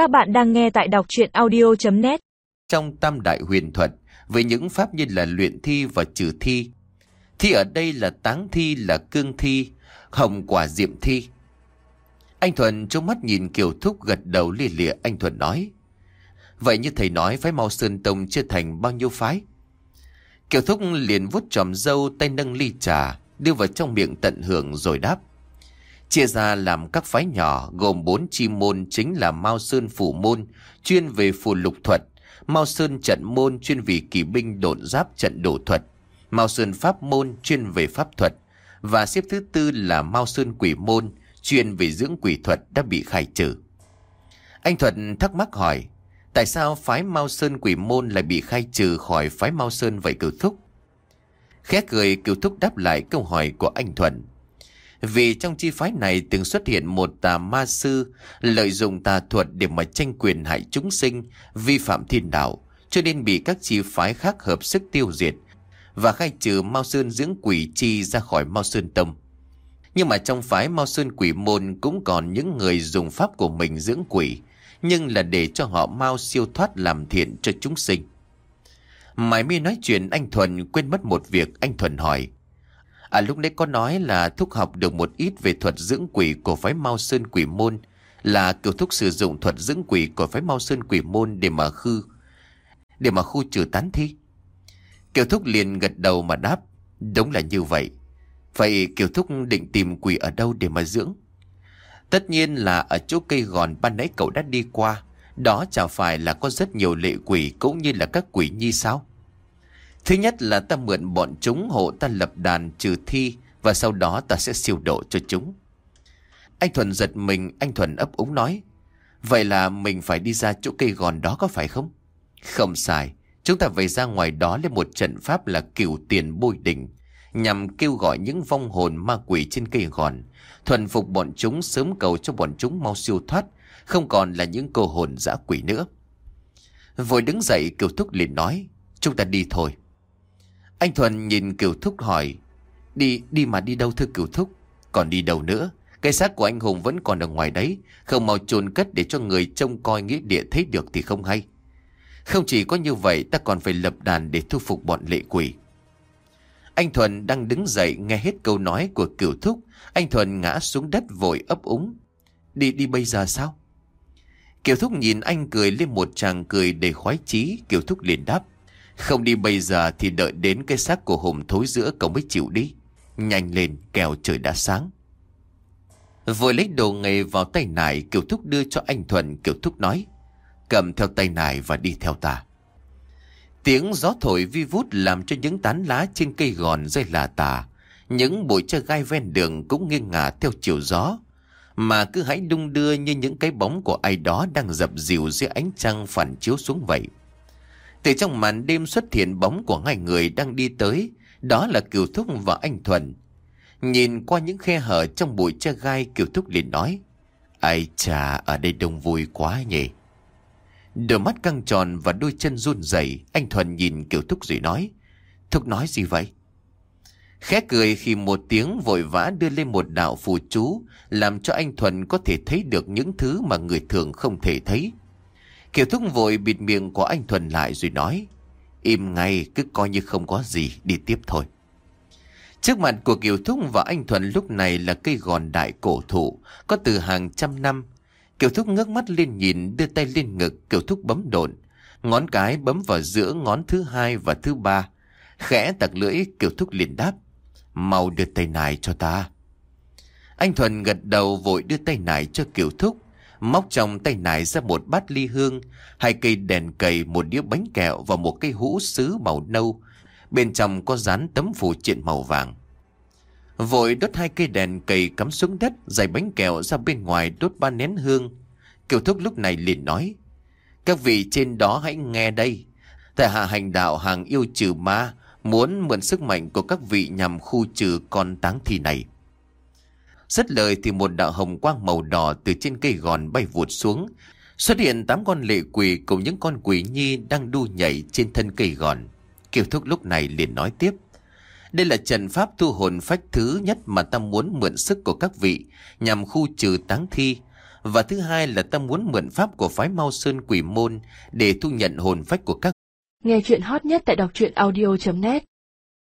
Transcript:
Các bạn đang nghe tại đọc chuyện audio.net Trong tam đại huyền thuật, với những pháp như là luyện thi và trừ thi. Thi ở đây là táng thi, là cương thi, hồng quả diệm thi. Anh Thuần trong mắt nhìn Kiều Thúc gật đầu lìa lìa anh Thuần nói. Vậy như thầy nói phái mau Sơn Tông chưa thành bao nhiêu phái? Kiều Thúc liền vút tròm dâu tay nâng ly trà, đưa vào trong miệng tận hưởng rồi đáp. Chia ra làm các phái nhỏ gồm bốn chi môn chính là Mao Sơn Phủ Môn, chuyên về phù lục thuật, Mao Sơn Trận Môn chuyên về kỳ binh độn giáp trận đổ thuật, Mao Sơn Pháp Môn chuyên về pháp thuật, và xếp thứ tư là Mao Sơn Quỷ Môn, chuyên về dưỡng quỷ thuật đã bị khai trừ. Anh Thuật thắc mắc hỏi, tại sao phái Mao Sơn Quỷ Môn lại bị khai trừ khỏi phái Mao Sơn vậy cửu thúc? Khét cười cửu thúc đáp lại câu hỏi của anh Thuận. Vì trong chi phái này từng xuất hiện một tà ma sư lợi dụng tà thuật để mà tranh quyền hại chúng sinh, vi phạm thiên đạo, cho nên bị các chi phái khác hợp sức tiêu diệt và khai trừ Mao Sơn dưỡng quỷ chi ra khỏi Mao Sơn Tông. Nhưng mà trong phái Mao Sơn quỷ môn cũng còn những người dùng pháp của mình dưỡng quỷ, nhưng là để cho họ mau siêu thoát làm thiện cho chúng sinh. Mãi mi nói chuyện anh Thuần quên mất một việc anh Thuần hỏi. À lúc nãy có nói là thúc học được một ít về thuật dưỡng quỷ của phái Mao Sơn Quỷ Môn, là kiểu thúc sử dụng thuật dưỡng quỷ của phái Mao Sơn Quỷ Môn để mà khư, để mà khu trừ tán thi. Kiều Thúc liền gật đầu mà đáp, Đúng là như vậy. Vậy Kiều Thúc định tìm quỷ ở đâu để mà dưỡng? Tất nhiên là ở chỗ cây gòn ban nãy cậu đã đi qua, Đó chẳng phải là có rất nhiều lệ quỷ cũng như là các quỷ nhi sao? Thứ nhất là ta mượn bọn chúng hộ ta lập đàn trừ thi, Và sau đó ta sẽ siêu độ cho chúng. Anh Thuần giật mình, Anh Thuần ấp úng nói, Vậy là mình phải đi ra chỗ cây gòn đó có phải không? Không sai, Chúng ta phải ra ngoài đó lên một trận pháp là cửu tiền bôi đỉnh, Nhằm kêu gọi những vong hồn ma quỷ trên cây gòn. Thuần phục bọn chúng sớm cầu cho bọn chúng mau siêu thoát, Không còn là những cô hồn dã quỷ nữa. Vội đứng dậy, Kiều Thúc liền nói, Chúng ta đi thôi. Anh Thuần nhìn Kiều Thúc hỏi Đi, đi mà đi đâu thưa Kiều Thúc? Còn đi đâu nữa? Cái xác của anh Hùng vẫn còn ở ngoài đấy Không mau chôn cất để cho người trông coi nghĩa địa thấy được thì không hay. Không chỉ có như vậy ta còn phải lập đàn để thu phục bọn lệ quỷ. Anh Thuần đang đứng dậy nghe hết câu nói của Kiều Thúc Anh Thuần ngã xuống đất vội ấp úng Đi đi bây giờ sao? Kiều Thúc nhìn anh cười lên một tràng cười đầy khoái chí Kiều Thúc liền đáp không đi bây giờ thì đợi đến cái xác của Hùng thối giữa cậu mới chịu đi. Nhanh lên, kèo trời đã sáng. Vừa lấy đồ nghề vào tay nải, Kiều Thúc đưa cho anh Thuần, Kiều Thúc nói, Cầm theo tay nải và đi theo ta. Tiếng gió thổi vi vút làm cho những tán lá trên cây gòn rơi là tà Những bụi tre gai ven đường cũng nghiêng ngả theo chiều gió. Mà cứ hãy đung đưa như những cái bóng của ai đó đang dập dìu dưới ánh trăng phản chiếu xuống vậy. Từ trong màn đêm xuất hiện bóng của hai người đang đi tới, Đó là Kiều Thúc và anh Thuần. Nhìn qua những khe hở trong bụi tre gai, Kiều Thúc liền nói, Ai chà, ở đây đông vui quá nhỉ. Đôi mắt căng tròn và đôi chân run rẩy, Anh Thuần nhìn Kiều Thúc rồi nói, Thúc nói gì vậy? Khẽ cười khi một tiếng vội vã đưa lên một đạo phù chú, Làm cho anh Thuần có thể thấy được những thứ mà người thường không thể thấy. Kiều Thúc vội bịt miệng của anh Thuần lại rồi nói, Im ngay, cứ coi như không có gì, đi tiếp thôi. Trước mặt của Kiều Thúc và anh Thuần lúc này là cây gòn đại cổ thụ, Có từ hàng trăm năm. Kiều Thúc ngước mắt lên nhìn, đưa tay lên ngực, Kiều Thúc bấm độn. Ngón cái bấm vào giữa ngón thứ hai và thứ ba. Khẽ tặc lưỡi, Kiều Thúc liền đáp, Mau đưa tay này cho ta. Anh Thuần gật đầu vội đưa tay này cho Kiều Thúc. Móc trong tay nải ra một bát ly hương, Hai cây đèn cầy, Một đĩa bánh kẹo Và một cây hũ sứ màu nâu. Bên trong có dán tấm phủ triện màu vàng. Vội đốt hai cây đèn cầy cắm xuống đất Dày bánh kẹo ra bên ngoài đốt ba nén hương. Kiều Thúc lúc này liền nói, Các vị trên đó hãy nghe đây. Tại hạ hành đạo hàng yêu trừ ma, Muốn mượn sức mạnh của các vị nhằm khu trừ con táng thi này. Rất lời thì một đạo hồng quang màu đỏ từ trên cây gòn bay vụt xuống. Xuất hiện tám con lệ quỷ cùng những con quỷ nhi đang đu nhảy trên thân cây gòn. Kiều Thúc lúc này liền nói tiếp. Đây là trận pháp thu hồn phách thứ nhất mà ta muốn mượn sức của các vị, nhằm khu trừ táng thi. Và thứ hai là ta muốn mượn pháp của phái mau Sơn Quỷ Môn để thu nhận hồn phách của các Nghe chuyện hot nhất tại đọc truyện audio.net